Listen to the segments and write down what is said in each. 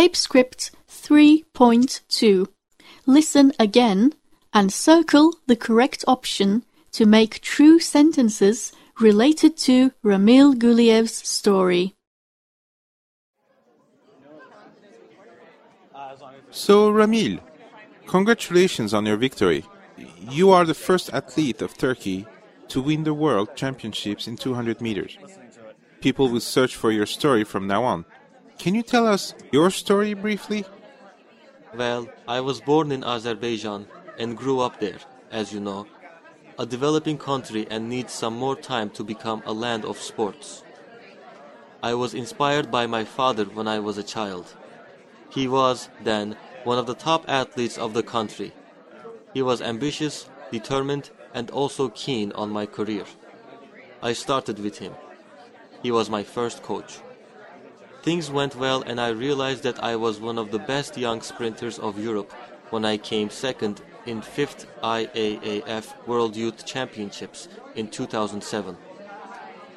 Tape script 3.2. Listen again and circle the correct option to make true sentences related to Ramil Guliev's story. So, Ramil, congratulations on your victory. You are the first athlete of Turkey to win the World Championships in 200 meters. People will search for your story from now on. Can you tell us your story briefly? Well, I was born in Azerbaijan and grew up there, as you know. A developing country and needs some more time to become a land of sports. I was inspired by my father when I was a child. He was, then, one of the top athletes of the country. He was ambitious, determined, and also keen on my career. I started with him. He was my first coach. Things went well and I realized that I was one of the best young sprinters of Europe when I came second in 5th IAAF World Youth Championships in 2007.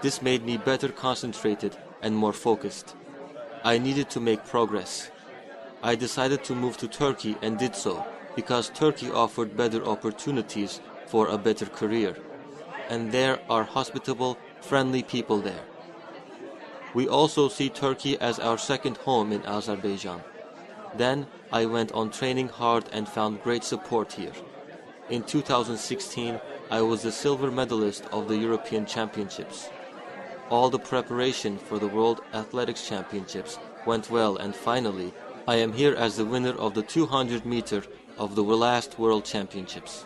This made me better concentrated and more focused. I needed to make progress. I decided to move to Turkey and did so because Turkey offered better opportunities for a better career. And there are hospitable, friendly people there. We also see Turkey as our second home in Azerbaijan. Then I went on training hard and found great support here. In 2016, I was the silver medalist of the European Championships. All the preparation for the World Athletics Championships went well and finally I am here as the winner of the 200 meter of the last World Championships.